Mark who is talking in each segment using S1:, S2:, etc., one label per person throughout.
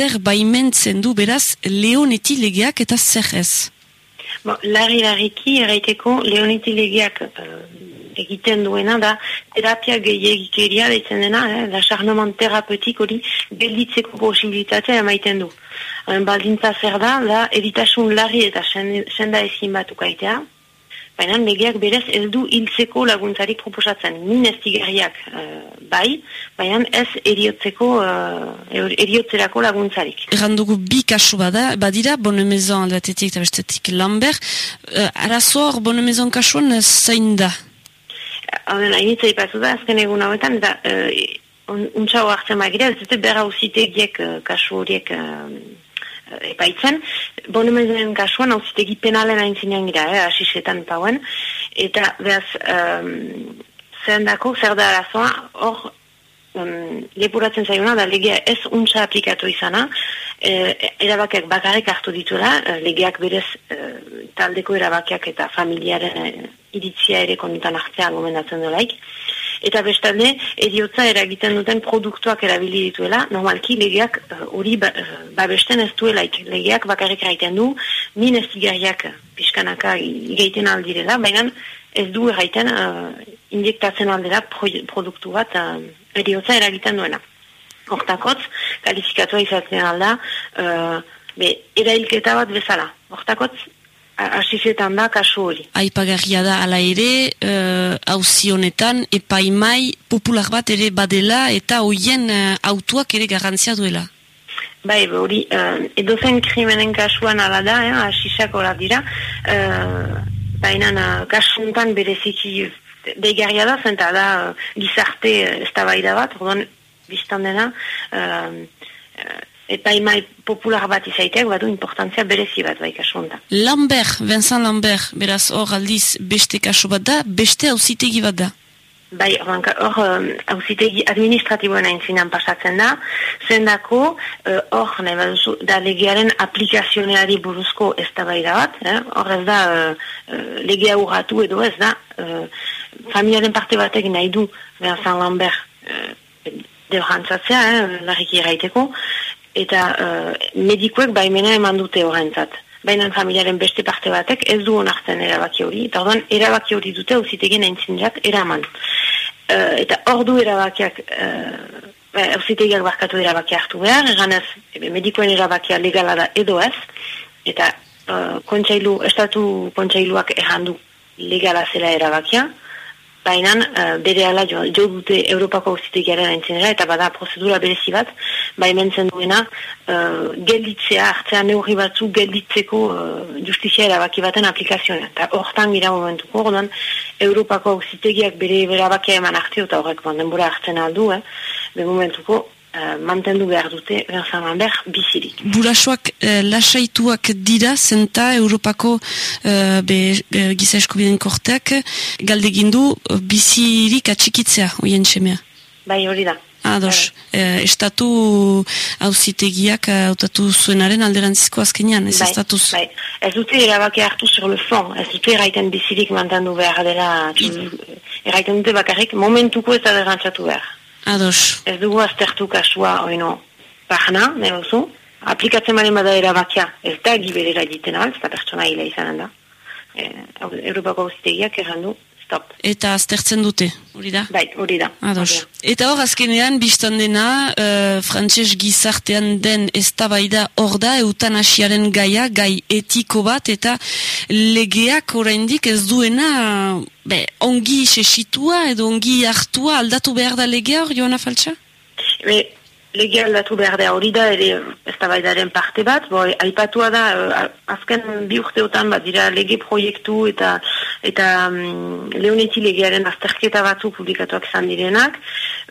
S1: zer baimentzen du beraz leoneti legeak eta zer ez?
S2: Bon, larri larriki erraiteko leoneti legeak egiten duena da terapia gehiagikeria deitzen dena, eh, da charnoman terapeutik hori gelditzeko posibilitatea emaiten du. Baldintza zer da, da editasun larri eta senda ezin bat ukaitea, baina legeak berez ez du hiltzeko laguntzarik proposatzen. Min ez tigeriak uh, bai, baina ez eriotzeko, uh, eriotzerako laguntzarik.
S1: Errandugu bi kasu bada, badira, bonemezon aldatetik eta bestetik Lambert, uh, arazor bonemezon kasuan zein da?
S2: Hauden, hainitza ipatu da, azken egun hauetan, eta uh, untsa hartzen magira, ez dute berra usitegiek uh, kasu horiek uh, epaitzen. Bonemezen kasuan, ausitegi penalen hain zinean gira, eh, asisetan pauen, eta behaz, um, zer dako, zer da arazoa, hor, um, lepuratzen zaiuna, da legea ez untsa aplikatu izana, e, erabakiak bakarrik hartu dituela, legeak berez taldeko erabakiak eta familiaren iritzia ere kondutan hartzea gomendatzen dolaik. Eta bestalde, eriotza eragiten duten produktuak erabili dituela, normalki legeak uh, hori uh, babesten ez duelaik. Legeak bakarrik raiten du, min ez tigariak pixkanaka igaiten aldirela, baina ez du erraiten uh, injektatzen aldera produktu bat uh, eriotza eragiten duena. Hortakotz, kalifikatua izatzen alda, uh, be, erailketa bat bezala. Hortakotz, asizetan da kasu hori.
S1: Aipagarria da ala ere, hauzi uh, honetan, epaimai popular bat ere badela eta hoien uh, autuak ere garantzia duela.
S2: Bai, hori, uh, edozen krimenen kasuan ala da, eh, asisak hola dira, uh, baina uh, kasuntan bereziki deigarria da, zenta da uh, gizarte ez da bat, orduan, biztan dena, uh, uh, eta imai popular bat izaitek, badu importantzia berezi bat bai kasu honda.
S1: Lambert, Vincent Lambert, beraz hor aldiz beste kasu bat da, beste hauzitegi bat da?
S2: Bai, hor hauzitegi administratiboen aintzinan pasatzen da, zendako eh, hor, nahi baduzu, da legearen aplikazioneari buruzko ez da bai bat, eh? hor ez da uh, legea urratu edo ez da, uh, familiaren parte batek nahi du Vincent Lambert uh, deo jantzatzea, eh, larriki eraiteko, eta uh, medikuek baimena eman dute horrentzat. Baina familiaren beste parte batek ez du onartzen erabaki hori, eta orduan erabaki hori dute ausitegen aintzinat eraman. Uh, eta ordu erabakiak, uh, ausitegiak barkatu erabaki hartu behar, eganez medikoen erabakia legala da edo ez, eta uh, kontsailu, estatu kontsailuak errandu legala zela erabakia, Baina uh, bere ala jo, jo dute Europako auzitegiaren aintzenera eta bada prozedura berezi bat, baimentzen duena uh, gelditzea, hartzea neurri batzu gelditzeko uh, justizia erabaki baten aplikazioa. Eta hortan gira momentuko, orduan Europako auzitegiak bere erabakia eman hartzea eta horrek denbora hartzen aldu, eh, be momentuko uh, mantendu behar dute Vincent behar bizirik.
S1: Burasoak uh, lasaituak dira zenta Europako uh, be, be, giza eskubiden korteak galdegindu bizirik atxikitzea oien semea.
S2: Bai hori da.
S1: Ados, eh, estatu hauzitegiak hautatu zuenaren alderantzizko azkenean, ez bai, estatuz?
S2: Bai, ez dute erabaki hartu sur le fond, ez dute erraiten bizirik mantendu behar dela, erraiten dute bakarrik momentuko ez da behar.
S1: Ados.
S2: Ez dugu aztertu kasua, oino, pahana, nerozu, aplikatzen maren bada erabakia, ez da giberera egiten ez da pertsona hile izanen da. E, Europako guztiegiak errandu, stop.
S1: Eta aztertzen dute, hori da?
S2: Bai, hori da.
S1: Ados. Eta hor, azkenean, biztan dena, uh, frantses gizartean den ez da hor da, eutanasiaren gaia, gai etiko bat, eta legeak oraindik ez duena be, ongi sesitua edo ongi hartua aldatu behar da legea hor, Joana Faltsa?
S2: Be, legea aldatu behar da hori da, ere ez da parte bat, bo, aipatua da, uh, azken bi urteotan bat dira lege proiektu eta eta um, leoneti legearen azterketa batzu publikatuak izan direnak,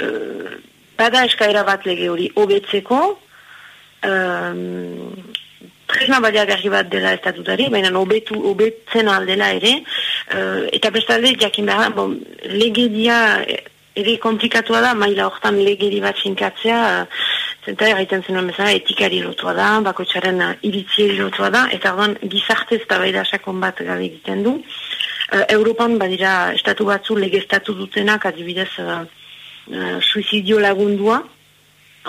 S2: uh, bada eskaira bat lege hori obetzeko, um, tresna baliagarri bat dela estatutari, baina obetu, obetzen aldela ere, uh, eta bestalde, jakin behar, bon, legedia ere komplikatua da, maila horretan legedi bat sinkatzea, uh, zenta erraiten zenuen bezala, etikari lotua da, bako txaren uh, iritzi lotua da, eta ordan gizartez eta baida sakon bat gabe egiten du. Uh, Europan badira estatu batzu legeztatu dutenak, adibidez, uh, uh, suizidio lagundua,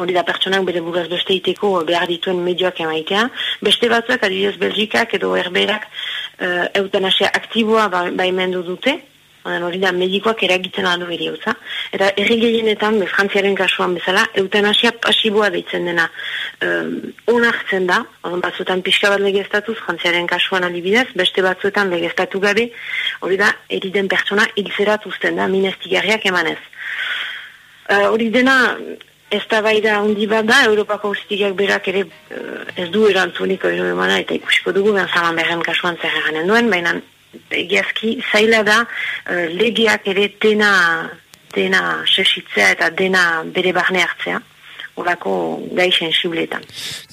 S2: hori da pertsonak bere buraz beste iteko behar dituen medioak emaitea. Beste batzuak, adibidez Belgikak edo Herberak uh, eutanasia aktiboa ba, baimendu dute, hori da medikoak eragitzen aldo beri Eta erri gehienetan, frantziaren kasuan bezala, eutanasia pasiboa deitzen dena um, onartzen da, odon batzuetan pixka bat legeztatuz, frantziaren kasuan adibidez, beste batzuetan legeztatu gabe, hori da, eriden pertsona hilzerat usten da, minestigarriak emanez. Uh, hori dena, ez da bai da hundi bat da, Europako ustikak berak ere uh, ez du erantzunik hori emana, eta ikusiko dugu, ben zaman berren kasuan zer eganen duen, baina egiazki zaila da uh, legeak ere dena, dena sesitzea eta dena bere barne hartzea, horako gai sensibletan.